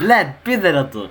Блядь, підера тут.